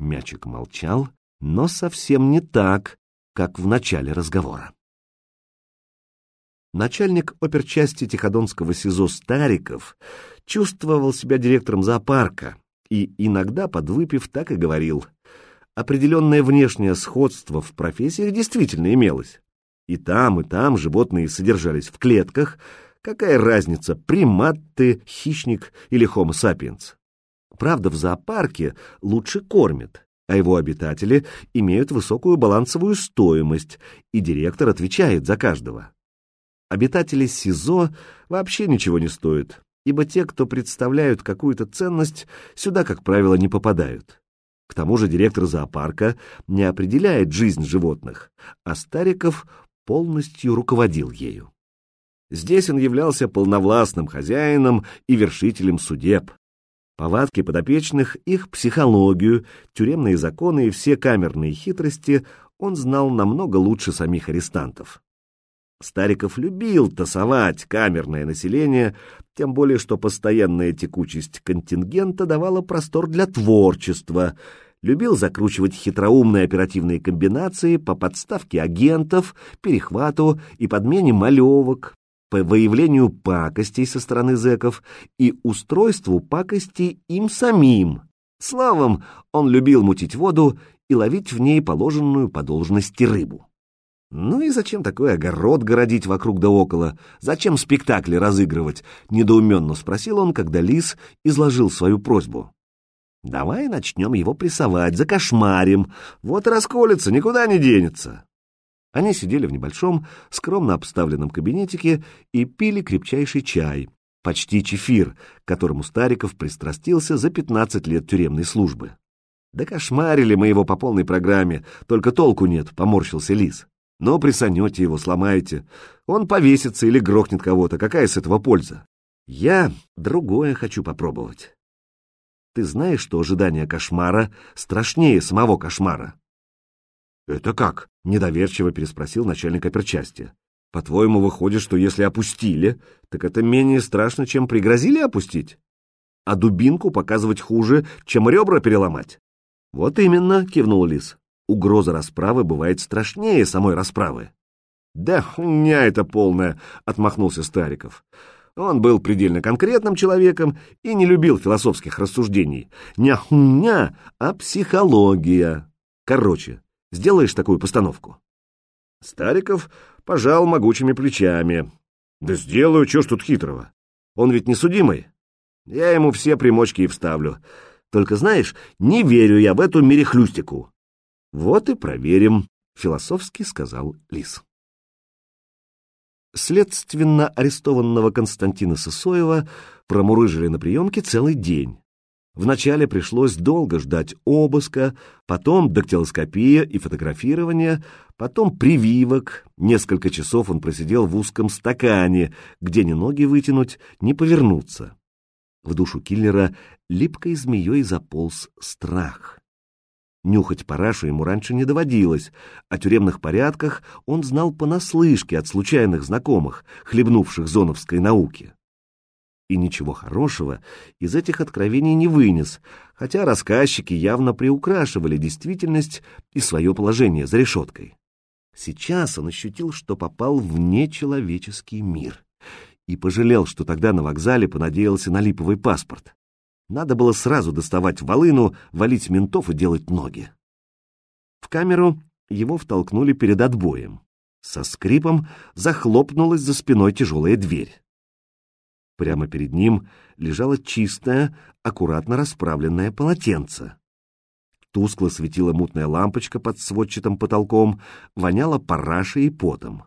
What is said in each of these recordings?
Мячик молчал, но совсем не так, как в начале разговора. Начальник оперчасти Тиходонского СИЗО Стариков чувствовал себя директором зоопарка и иногда, подвыпив, так и говорил. Определенное внешнее сходство в профессиях действительно имелось. И там, и там животные содержались в клетках. Какая разница, примат ты, хищник или хомо сапиенс? Правда, в зоопарке лучше кормят, а его обитатели имеют высокую балансовую стоимость, и директор отвечает за каждого. Обитатели СИЗО вообще ничего не стоят, ибо те, кто представляют какую-то ценность, сюда, как правило, не попадают. К тому же директор зоопарка не определяет жизнь животных, а Стариков полностью руководил ею. Здесь он являлся полновластным хозяином и вершителем судеб. Повадки подопечных, их психологию, тюремные законы и все камерные хитрости он знал намного лучше самих арестантов. Стариков любил тасовать камерное население, тем более что постоянная текучесть контингента давала простор для творчества — любил закручивать хитроумные оперативные комбинации по подставке агентов, перехвату и подмене малевок, по выявлению пакостей со стороны зэков и устройству пакостей им самим. Словом, он любил мутить воду и ловить в ней положенную по должности рыбу. Ну и зачем такой огород городить вокруг да около? Зачем спектакли разыгрывать? Недоуменно спросил он, когда Лис изложил свою просьбу. Давай начнем его прессовать, закошмарим. Вот расколется, никуда не денется. Они сидели в небольшом, скромно обставленном кабинетике и пили крепчайший чай, почти чефир, к которому Стариков пристрастился за 15 лет тюремной службы. «Да кошмарили мы его по полной программе, только толку нет», — поморщился Лис. «Но присанете его, сломаете. Он повесится или грохнет кого-то. Какая с этого польза? Я другое хочу попробовать. Ты знаешь, что ожидание кошмара страшнее самого кошмара?» «Это как?» — недоверчиво переспросил начальник оперчасти. «По-твоему, выходит, что если опустили, так это менее страшно, чем пригрозили опустить? А дубинку показывать хуже, чем ребра переломать?» «Вот именно», — кивнул Лис. «Угроза расправы бывает страшнее самой расправы». «Да хуйня это полная», — отмахнулся Стариков. Он был предельно конкретным человеком и не любил философских рассуждений. Не хуйня, а психология. Короче, сделаешь такую постановку? Стариков пожал могучими плечами. Да сделаю, чё ж тут хитрого? Он ведь не судимый. Я ему все примочки и вставлю. Только знаешь, не верю я в эту мерехлюстику. Вот и проверим, философски сказал Лис. Следственно арестованного Константина Сысоева промурыжили на приемке целый день. Вначале пришлось долго ждать обыска, потом дактилоскопия и фотографирование, потом прививок. Несколько часов он просидел в узком стакане, где ни ноги вытянуть, ни повернуться. В душу киллера липкой змеей заполз страх. Нюхать парашу ему раньше не доводилось, о тюремных порядках он знал понаслышке от случайных знакомых, хлебнувших зоновской науки. И ничего хорошего из этих откровений не вынес, хотя рассказчики явно приукрашивали действительность и свое положение за решеткой. Сейчас он ощутил, что попал в нечеловеческий мир, и пожалел, что тогда на вокзале понадеялся на липовый паспорт. Надо было сразу доставать волыну, валить ментов и делать ноги. В камеру его втолкнули перед отбоем. Со скрипом захлопнулась за спиной тяжелая дверь. Прямо перед ним лежало чистое, аккуратно расправленное полотенце. Тускло светила мутная лампочка под сводчатым потолком, воняло парашей и потом.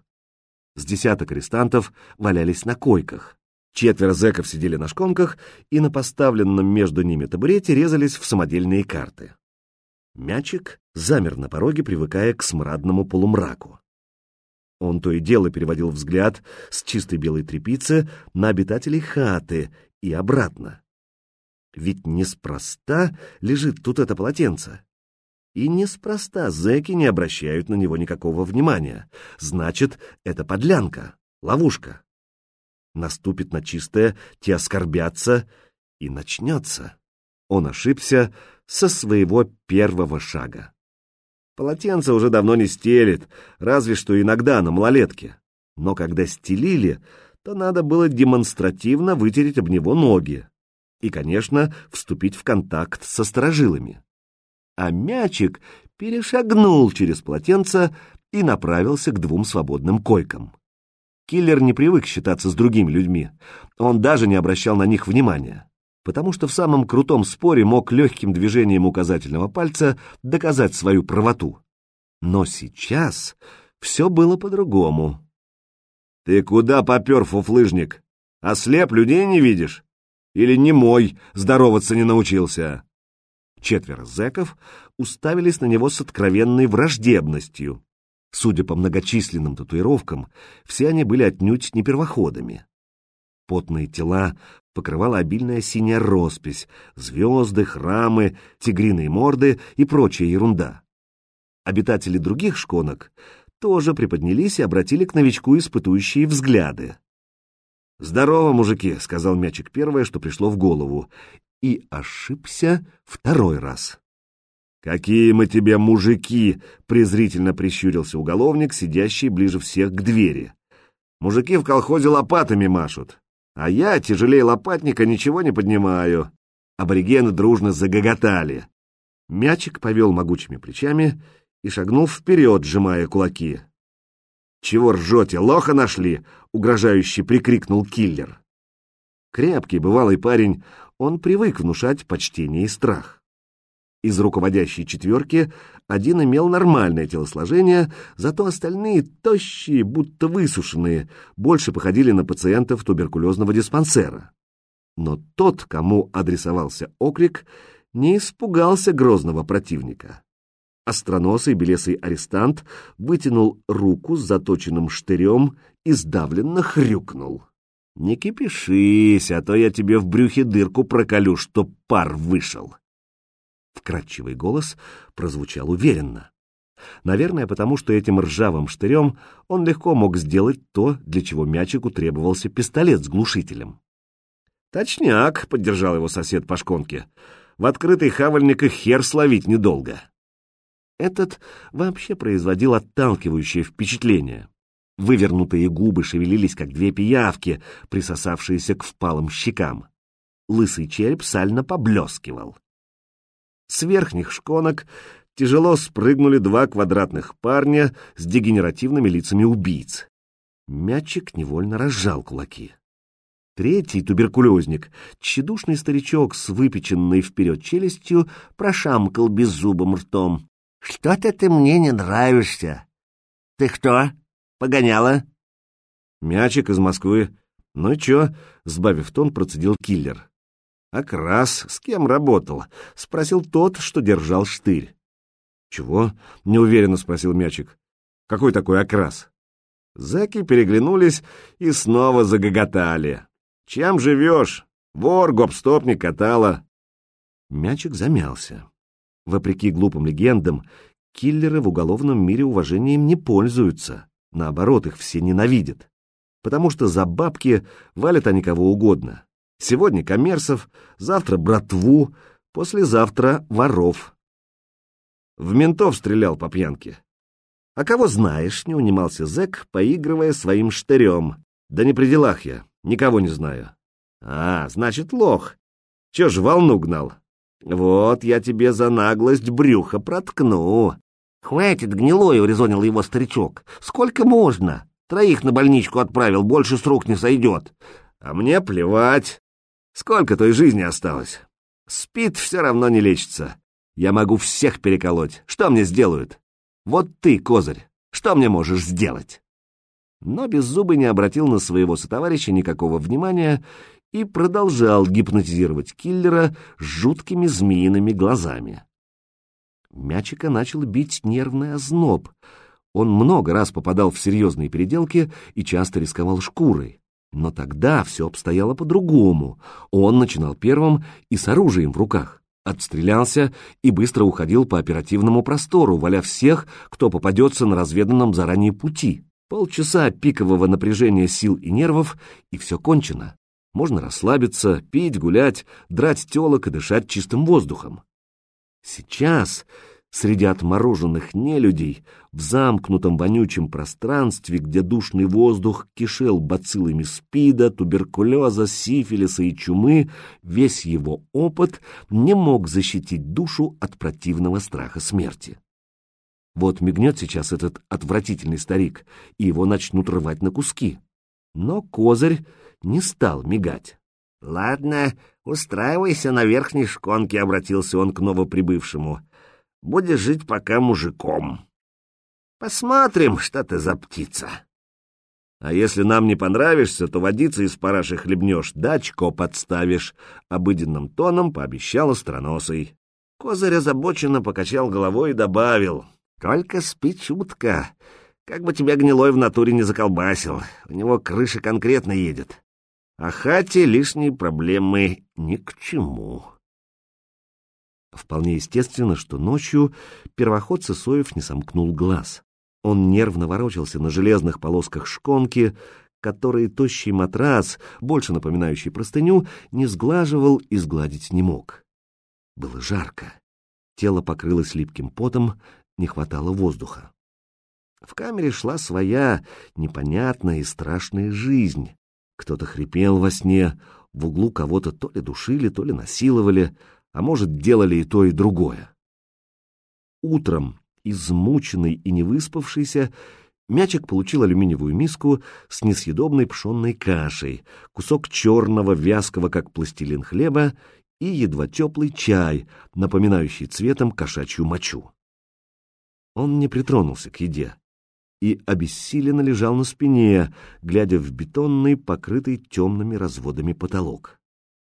С десяток арестантов валялись на койках. Четверо зэков сидели на шконках и на поставленном между ними табурете резались в самодельные карты. Мячик замер на пороге, привыкая к смрадному полумраку. Он то и дело переводил взгляд с чистой белой тряпицы на обитателей хаты и обратно. Ведь неспроста лежит тут это полотенце. И неспроста зэки не обращают на него никакого внимания. Значит, это подлянка, ловушка наступит на чистое, те оскорбятся, и начнется. Он ошибся, со своего первого шага. Полотенце уже давно не стелит, разве что иногда на малолетке. Но когда стелили, то надо было демонстративно вытереть об него ноги и, конечно, вступить в контакт со сторожилами. А мячик перешагнул через полотенце и направился к двум свободным койкам. Киллер не привык считаться с другими людьми, он даже не обращал на них внимания, потому что в самом крутом споре мог легким движением указательного пальца доказать свою правоту. Но сейчас все было по-другому. «Ты куда попер, фуфлыжник? Ослеп, людей не видишь? Или не мой, здороваться не научился?» Четверо зэков уставились на него с откровенной враждебностью. Судя по многочисленным татуировкам, все они были отнюдь не первоходами. Потные тела покрывала обильная синяя роспись, звезды, храмы, тигриные морды и прочая ерунда. Обитатели других шконок тоже приподнялись и обратили к новичку испытующие взгляды. «Здорово, мужики», — сказал мячик первое, что пришло в голову, и ошибся второй раз. «Какие мы тебе мужики!» — презрительно прищурился уголовник, сидящий ближе всех к двери. «Мужики в колхозе лопатами машут, а я, тяжелее лопатника, ничего не поднимаю». Аборигены дружно загоготали. Мячик повел могучими плечами и шагнул вперед, сжимая кулаки. «Чего ржете, лоха нашли?» — угрожающе прикрикнул киллер. Крепкий, бывалый парень, он привык внушать почтение и страх. Из руководящей четверки один имел нормальное телосложение, зато остальные, тощие, будто высушенные, больше походили на пациентов туберкулезного диспансера. Но тот, кому адресовался окрик, не испугался грозного противника. Остроносый белесый арестант вытянул руку с заточенным штырем и сдавленно хрюкнул. «Не кипишись, а то я тебе в брюхе дырку проколю, чтоб пар вышел!» Вкрадчивый голос прозвучал уверенно. Наверное, потому что этим ржавым штырем он легко мог сделать то, для чего мячику требовался пистолет с глушителем. «Точняк», — поддержал его сосед по шконке, — «в открытый хавальник и хер словить недолго». Этот вообще производил отталкивающее впечатление. Вывернутые губы шевелились, как две пиявки, присосавшиеся к впалым щекам. Лысый череп сально поблескивал. С верхних шконок тяжело спрыгнули два квадратных парня с дегенеративными лицами убийц. Мячик невольно разжал кулаки. Третий туберкулезник, тщедушный старичок с выпеченной вперед челюстью, прошамкал беззубым ртом. Что-то ты мне не нравишься. Ты кто? Погоняла? Мячик из Москвы. Ну и чё? Сбавив тон, процедил киллер. Окрас, с кем работал? Спросил тот, что держал штырь. Чего? Неуверенно спросил мячик. Какой такой окрас? Заки переглянулись и снова загоготали. Чем живешь? Вор, гопстопник, катала. Мячик замялся. Вопреки глупым легендам, киллеры в уголовном мире уважением не пользуются. Наоборот, их все ненавидят. Потому что за бабки валят они кого угодно. Сегодня коммерсов, завтра братву, послезавтра воров. В ментов стрелял по пьянке. А кого знаешь, не унимался зэк, поигрывая своим штырем. Да не при делах я, никого не знаю. А, значит, лох. Че ж волну гнал? Вот я тебе за наглость брюха проткну. Хватит, гнилой, урезонил его старичок. Сколько можно? Троих на больничку отправил, больше с рук не сойдет. А мне плевать. Сколько той жизни осталось? Спит все равно не лечится. Я могу всех переколоть. Что мне сделают? Вот ты, козырь, что мне можешь сделать? Но Беззубый не обратил на своего сотоварища никакого внимания и продолжал гипнотизировать киллера жуткими змеиными глазами. Мячика начал бить нервный озноб. Он много раз попадал в серьезные переделки и часто рисковал шкурой. Но тогда все обстояло по-другому. Он начинал первым и с оружием в руках. Отстрелялся и быстро уходил по оперативному простору, валя всех, кто попадется на разведанном заранее пути. Полчаса пикового напряжения сил и нервов, и все кончено. Можно расслабиться, пить, гулять, драть телок и дышать чистым воздухом. Сейчас, среди отмороженных нелюдей, в замкнутом вонючем пространстве, где душный воздух кишел бациллами спида, туберкулеза, сифилиса и чумы, весь его опыт не мог защитить душу от противного страха смерти. Вот мигнет сейчас этот отвратительный старик, и его начнут рвать на куски. Но козырь не стал мигать. — Ладно, устраивайся на верхней шконке, — обратился он к новоприбывшему. — Будешь жить пока мужиком. Посмотрим, что ты за птица. А если нам не понравишься, то водицы из параши хлебнешь, да очко подставишь, — обыденным тоном пообещал остроносый. Козырь озабоченно покачал головой и добавил. — Только спи чутко, как бы тебя гнилой в натуре не заколбасил, у него крыша конкретно едет. А хате лишние проблемы ни к чему. Вполне естественно, что ночью первоход Сысоев не сомкнул глаз. Он нервно ворочался на железных полосках шконки, которые тощий матрас, больше напоминающий простыню, не сглаживал и сгладить не мог. Было жарко. Тело покрылось липким потом, не хватало воздуха. В камере шла своя непонятная и страшная жизнь. Кто-то хрипел во сне, в углу кого-то то ли душили, то ли насиловали, а может, делали и то, и другое. Утром, измученный и не выспавшийся, Мячик получил алюминиевую миску с несъедобной пшенной кашей, кусок черного, вязкого, как пластилин хлеба, и едва теплый чай, напоминающий цветом кошачью мочу. Он не притронулся к еде и обессиленно лежал на спине, глядя в бетонный, покрытый темными разводами потолок.